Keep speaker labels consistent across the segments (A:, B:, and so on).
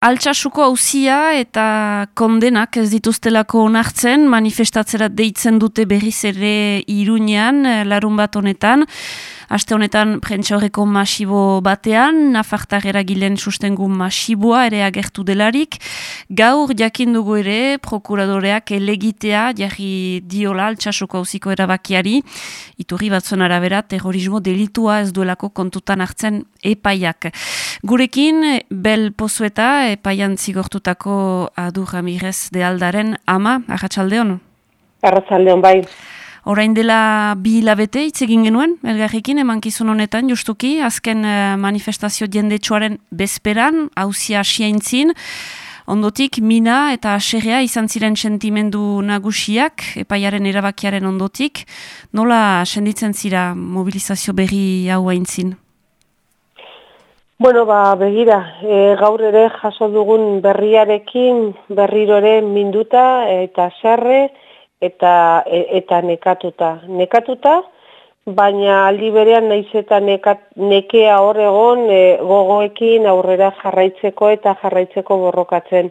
A: Altsasuko hauzia eta kondenak ez dituztelako onartzen, manifestatzerat deitzen dute berriz ere irunean, larun bat honetan. Aste honetan prentsa horreko masibo batean, nafartar eragilen sustengu masiboa ere agertu delarik. Gaur jakin dugu ere, prokuradoreak elegitea jarri diola altsasuko hauziko erabakiari. Iturri batzuen arabera, terrorismo delitua ez duelako kontutan hartzen epaiak. Gurekin, bel pozueta epaian zigortutako adu ramirez de aldaren ama, arratsaldeon?
B: Arratsaldeon bai.
A: Orain dela bi hilabete hitz egin genuen, elgarrekin emankizun honetan, justuki, azken uh, manifestazio jendetsuaren bezperan, hauzia asiaintzin, ondotik mina eta aserrea izan ziren sentimendu nagusiak, epaiaren erabakiaren ondotik, nola senditzen zira mobilizazio berri hau haintzin?
B: Bueno, ba, begira, e, gaur ere jaso dugun berriarekin berriro ere minduta eta sarre, eta e, eta nekatuta. Nekatuta, baina aldi berean naiz eta nekat, nekea hor egon e, gogoekin aurrera jarraitzeko eta jarraitzeko borrokatzen.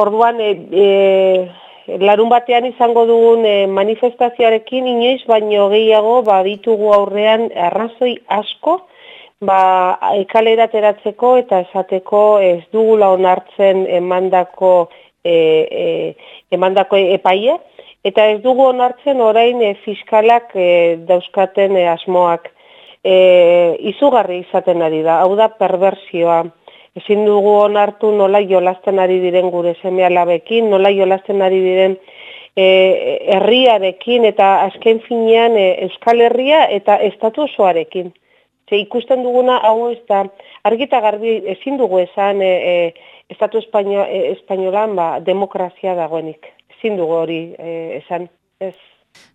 B: Orduan, e, e, larun batean izango dugun e, manifestazioarekin inoiz, baino gehiago ba, ditugu aurrean arrazoi asko, ba, ekalera teratzeko eta esateko ez dugula onartzen emandako e, e, emandako epaia, eta ez dugu onartzen orain e, fiskalak e, dauzkaten e, asmoak e, izugarri izaten ari da, hau da perversioa. Ezin dugu onartu nola jolasten ari diren gure seme alabekin, nola jolasten ari diren e, herriarekin eta azken finean e, Euskal Herria eta estatu osoarekin. Ze ikusten duguna hau ez da, argita garbi ezin dugu esan e, estatu espaino, espainolan ba, demokrazia dagoenik ezin dugu hori eh, esan. Ez.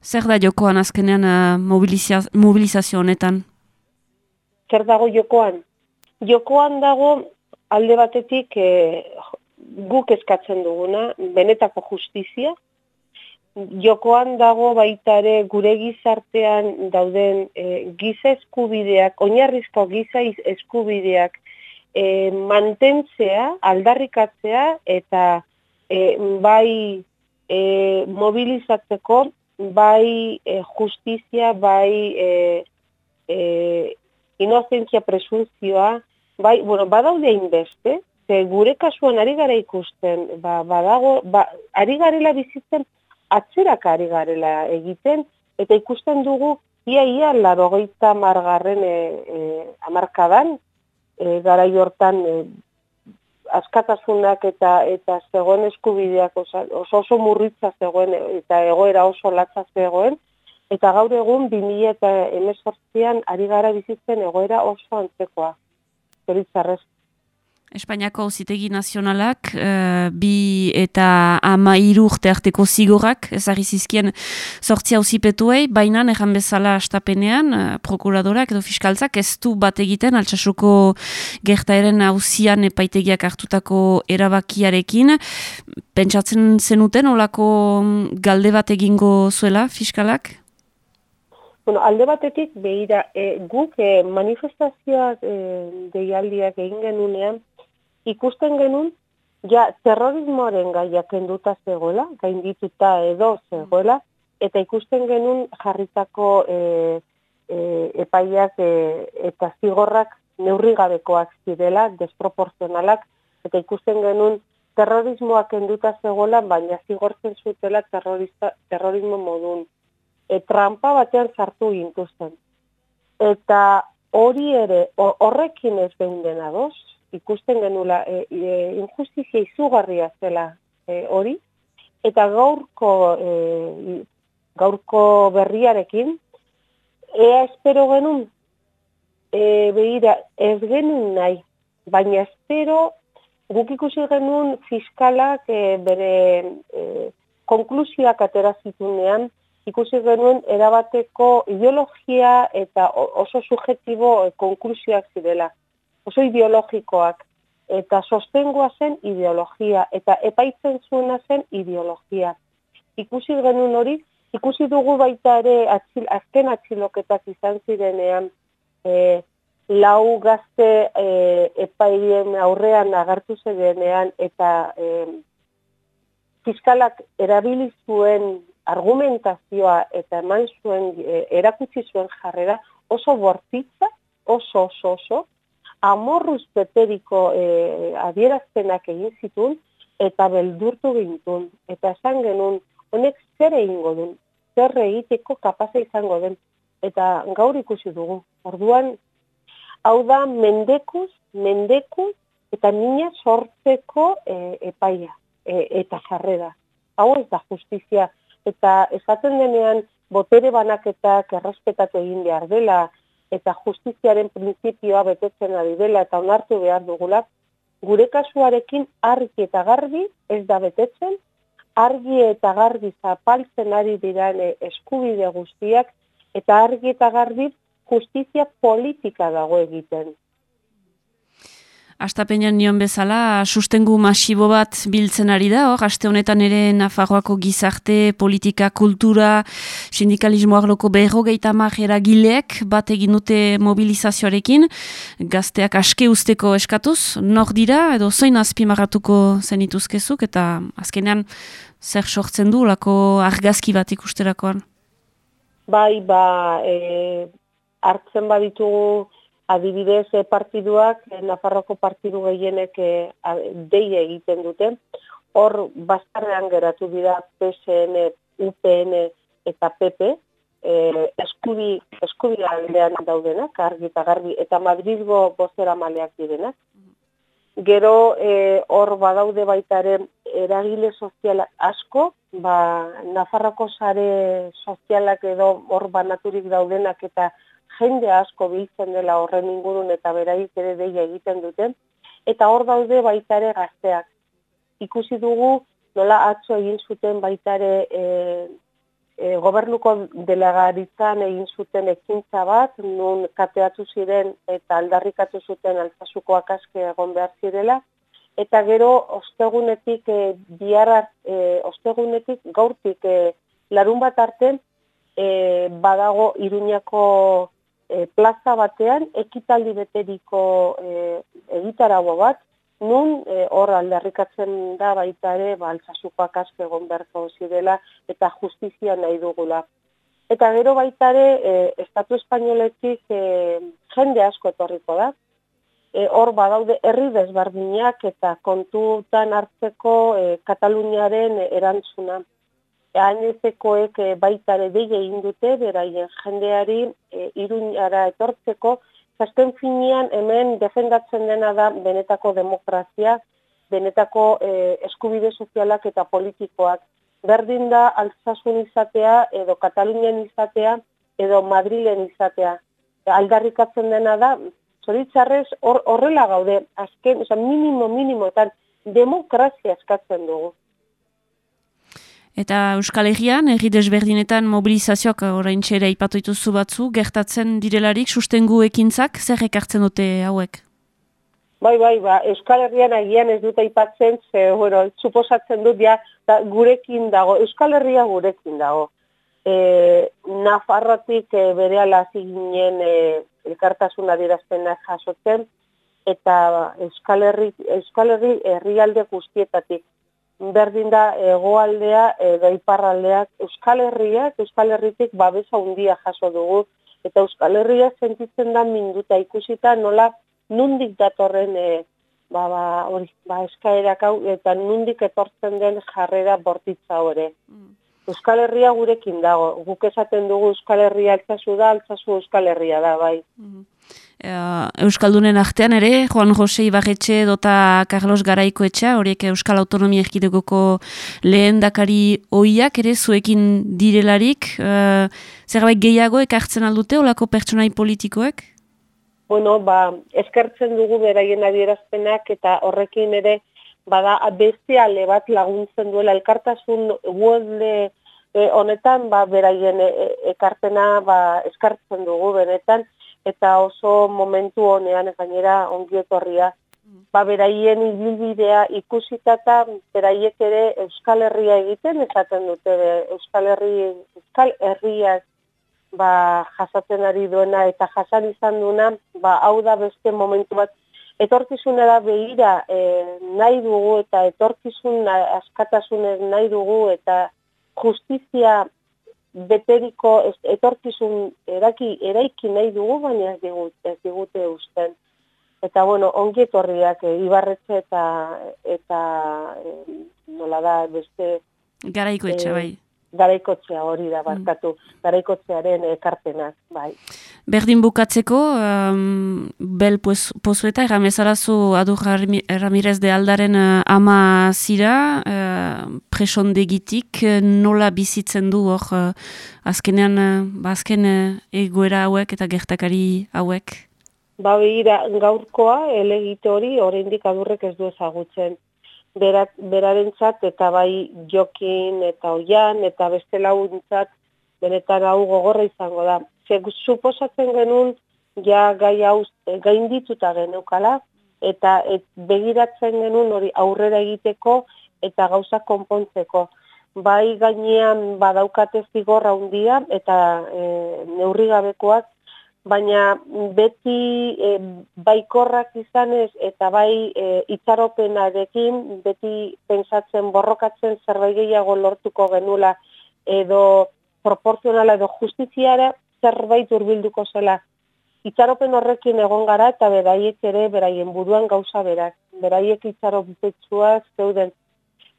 A: Zer da jokoan azkenean uh, mobilizazio honetan?
B: Zer dago jokoan? Jokoan dago alde batetik eh, guk eskatzen duguna, benetako justizia. Jokoan dago baita ere gure gizartean dauden eh, giza eskubideak, oinarrizko giza eskubideak eh, mantentzea, aldarrikatzea eta eh, bai e, mobilizatzeko bai e, justizia, bai e, e, inozentzia presunzioa, bai, bueno, badaude inbeste, ze gure kasuan ari gara ikusten, ba, badago, ba, ari garela bizitzen, atzerak ari garela egiten, eta ikusten dugu, ia ia larogeita margarren e, e, amarkadan, e, gara jortan e, askatasunak eta eta zegoen eskubideak oso oso murritza zegoen eta egoera oso latza zegoen eta gaur egun 2018an ari gara bizitzen egoera oso antzekoa. Zoritzarrez.
A: Espainiako zitegi nazionalak, uh, bi eta ama urte arteko zigorak, ezagri zizkien sortzia usipetuei, baina erran bezala astapenean, uh, prokuradorak edo fiskaltzak, ez du bat egiten, altsasuko gertaeren hauzian epaitegiak hartutako erabakiarekin. Pentsatzen zenuten, olako galde bat egingo zuela fiskalak?
B: Bueno, alde batetik, behira, e, guk e, manifestazioak e, deialdiak egin genunean, ikusten genuen, ja, terrorismoaren gaiak enduta zegoela, gaindituta edo zegoela, eta ikusten genuen jarritako e, e, epaiak e, eta zigorrak neurrigabekoak zirela, desproporzionalak, eta ikusten genuen terrorismoak enduta zegoela, baina zigortzen zutela terrorismo modun. E, trampa batean sartu gintuzten. Eta hori ere, horrekin ez behin dena doz, ikusten genula e, e, injustizia izugarria zela e, hori. Eta gaurko e, gaurko berriarekin ea espero genun e, behira ez genun nahi baina espero guk ikusi genuen fiskalak e, bere e, konklusioak atera zitunean ikusi genuen erabateko ideologia eta oso subjetibo konklusioak zirela oso ideologikoak eta sostengoa zen ideologia eta epaitzen zuena zen ideologia. Ikusi genuen hori, ikusi dugu baita ere atzil, azken atxiloketak izan zirenean e, lau gazte e, epairien aurrean agartu zedenean eta e, fiskalak erabili zuen argumentazioa eta eman zuen e, erakutsi zuen jarrera oso bortitza, oso oso oso, amorruz beteriko e, adierazpenak egin zitun eta beldurtu gintun. Eta esan genuen, honek zer egingo duen, zer egiteko kapaza izango den. Eta gaur ikusi dugu. Orduan, hau da mendekuz, mendekuz, eta nina sortzeko e, epaia e, eta jarrera. Hau ez da justizia. Eta esaten denean, botere banaketak errespetatu egin behar dela, eta justiziaren printzipioa betetzen ari dela, eta onartu behar dugula, gure kasuarekin argi eta garbi ez da betetzen, argi eta garbi zapaltzen ari diran eh, eskubide guztiak, eta argi eta garbi justizia politika dago egiten.
A: Astapenean nion bezala, sustengu masibo bat biltzen ari da, hor, aste honetan ere Nafarroako gizarte, politika, kultura, sindikalismo arloko berro geita gileek, bat egin dute mobilizazioarekin, gazteak aske usteko eskatuz, nor dira, edo zoin azpimarratuko zenituzkezuk, eta azkenean zer sortzen du, lako argazki bat ikusterakoan?
B: Bai, ba, e, hartzen baditugu, adibidez e, partiduak, e, Nafarroko partidu gehienek e, deie egiten dute, hor bastarrean geratu dira PSN, UPN eta PP, e, eskubi, eskubi aldean daudenak, argi eta garbi, eta Madridgo bozera maleak direnak. Gero hor badaude baitaren eragile sozial asko, ba, Nafarroko sare sozialak edo hor banaturik daudenak eta jende asko biltzen dela horren ingurun eta beraik ere deia egiten duten, eta hor daude baitare gazteak. Ikusi dugu nola atzo egin zuten baitare e, e, gobernuko delegaritzan egin zuten ekintza bat, nun kateatu ziren eta aldarrikatu zuten altzasukoak aske egon behar zirela, eta gero ostegunetik e, biarra, e, ostegunetik gaurtik e, larun bat arte e, badago iruñako e, plaza batean ekitaldi beteriko e, egitarago bat, nun e, hor aldarrikatzen da baita ere baltzasukoak asko egon beharko zirela eta justizia nahi dugula. Eta gero baita ere, e, Estatu Espainoletik e, jende asko etorriko da, e, hor badaude herri desberdinak eta kontutan hartzeko e, Kataluniaren erantzuna hainezkoek e, baitare deie egin dute, beraien jendeari e, iruñara etortzeko, zasten finean hemen defendatzen dena da benetako demokrazia, benetako e, eskubide sozialak eta politikoak. Berdin da altzasun izatea, edo Katalunian izatea, edo Madrilen izatea. aldarrikatzen dena da, zoritzarrez horrela gaude, azken, oza, minimo, minimo, eta demokrazia eskatzen dugu.
A: Eta Euskal Herrian, erri desberdinetan mobilizazioak orain txera ipatu ituzu batzu, gertatzen direlarik sustengu ekintzak, zer ekartzen dute hauek?
B: Bai, bai, ba, Euskal Herrian agian ez dut aipatzen, ze, bueno, suposatzen dut, ja, da, gurekin dago, Euskal Herria gurekin dago. E, Nafarrotik e, bere alazi ginen e, elkartasun adirazpena jasotzen, eta Euskal Herri, Euskal Herri herrialde guztietatik berdin da egoaldea edo iparraldeak Euskal Herriak, Euskal Herritik babesa handia jaso dugu eta Euskal Herria sentitzen da minduta ikusita nola nundik datorren e, ba, ba, hori, ba, eskaerak hau eta nundik etortzen den jarrera bortitza hori. Mm. Euskal Herria gurekin dago, guk esaten dugu Euskal Herria altzazu da, altzazu Euskal Herria da, bai. Mm.
A: Uh, Euskaldunen artean ere, Juan Jose Ibarretxe dota Carlos Garaiko etxea, horiek Euskal Autonomia Erkidegoko lehen dakari oiak ere zuekin direlarik. Uh, zerbait gehiago ekartzen aldute, olako pertsonai politikoek?
B: Bueno, ba, eskertzen dugu beraien adierazpenak eta horrekin ere bada beste ale bat laguntzen duela elkartasun guodle eh, honetan ba, beraien ekarpena ba, eskartzen dugu benetan eta oso momentu honean gainera ongi etorria. Ba, beraien ibilbidea ikusita eta beraiek ere Euskal Herria egiten esaten dute Euskal Herri Euskal Herria ba, jasatzen ari duena eta jasan izan duena, ba, hau da beste momentu bat, etorkizunera behira e, nahi dugu eta etorkizun askatasunez nahi dugu eta justizia beteriko etorkizun eraki, eraiki nahi dugu, baina ez digute, ez digute usten. Eta, bueno, ongi etorriak, e, ibarretxe eta, eta e, nola da, beste...
A: Garaiko etxe, bai
B: garaikotzea hori da barkatu, mm. garaikotzearen ekarpenak, bai.
A: Berdin bukatzeko, um, bel pozueta, erramezarazu adur Ramirez de Aldaren uh, ama zira, uh, presondegitik, uh, nola bizitzen du hor, uh, azkenean, uh, azken uh, egoera hauek eta gertakari hauek?
B: Ba, behira, gaurkoa, elegite hori, oraindik adurrek ez du ezagutzen berat, berarentzat eta bai jokin eta oian eta beste laguntzat benetan hau gogorra izango da. Ze suposatzen genuen ja gai hau gaindituta geneukala eta et, begiratzen genuen hori aurrera egiteko eta gauza konpontzeko. Bai gainean badaukate zigorra handia eta e, neurrigabekoak baina beti e, baikorrak izanez eta bai e, itxaropenarekin beti pensatzen borrokatzen zerbait gehiago lortuko genula edo proporzionala edo justiziara zerbait urbilduko zela. Itxaropen horrekin egon gara eta beraiek ere beraien buruan gauza berak. Beraiek itxaropetsuak zeuden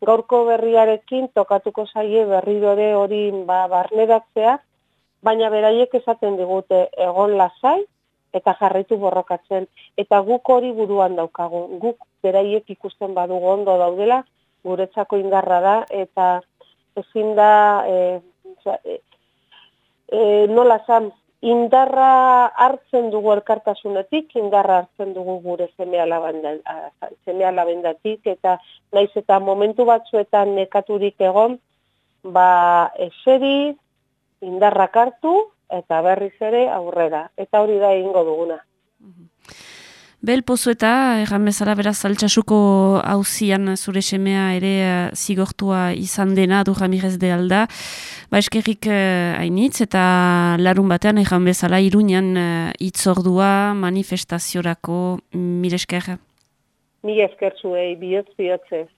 B: gaurko berriarekin tokatuko zaie berridore hori ba, barneratzea, baina beraiek esaten digute egon lasai eta jarraitu borrokatzen. Eta guk hori buruan daukagu. Guk beraiek ikusten badugu ondo daudela, guretzako indarra da, eta ezin da, e, e, nola zan, indarra hartzen dugu elkartasunetik, indarra hartzen dugu gure zemea labendatik, eta naiz eta momentu batzuetan nekaturik egon, ba, eseri, indarrak hartu eta berriz ere aurrera. Eta hori da egingo duguna.
A: Bel pozu eta erran bezala beraz altxasuko hauzian zure semea ere uh, zigortua izan dena du jamirez de alda. Ba eskerrik uh, hainitz eta larun batean erran bezala iruñan uh, itzordua manifestaziorako mire esker.
B: Mire esker zuei, bihotz bihotzez.